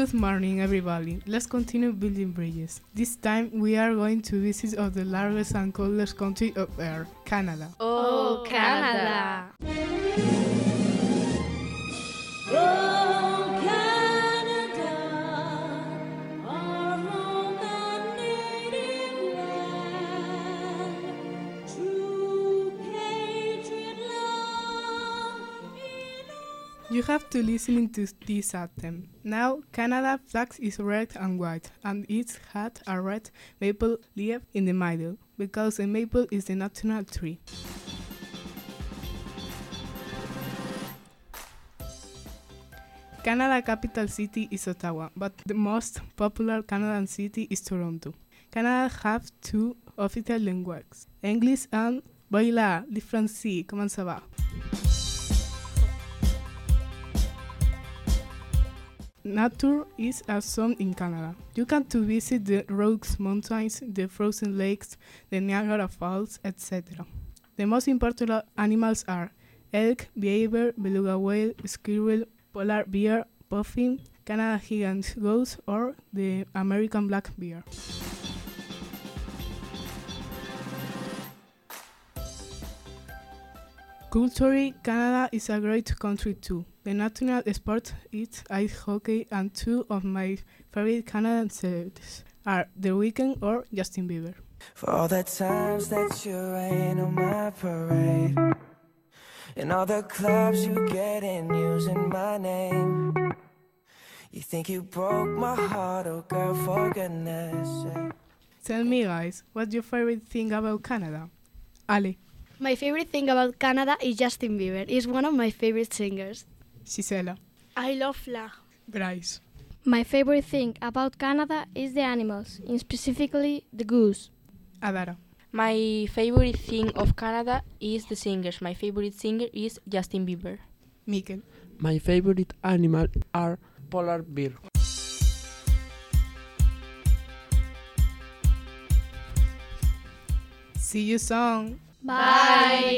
Good morning, everybody. Let's continue building bridges. This time we are going to visit of the largest and coldest country of Earth, Canada. Oh, Canada. You have to listen to this anthem. Now, Canada flag is red and white, and it had a red maple leaf in the middle, because the maple is the national tree. Canada capital city is Ottawa, but the most popular Canadian city is Toronto. Canada have two official languages, English and Baila, le français, comment ça va? Nature is awesome in Canada. You can to visit the Rockies Mountains, the frozen lakes, the Niagara Falls, etc. The most important animals are elk, beaver, beluga whale, squirrel, polar bear, puffin, Canada gigant goose, or the American black bear. Culturally, Canada is a great country too. The national sport is ice hockey, and two of my favorite Canadian celebrities are The Weeknd or Justin Bieber. For all the times that you rain on my parade And all the clubs you get in using my name You think you broke my heart, oh girl, for goodness sake Tell me, guys, what's your favorite thing about Canada? Ali, My favorite thing about Canada is Justin Bieber. He's one of my favorite singers. Gisela, I love Fla. Bryce, My favorite thing about Canada is the animals, and specifically the goose. Adara, My favorite thing of Canada is the singers. My favorite singer is Justin Bieber. Mikel. My favorite animal are polar bear. See you soon. Bye.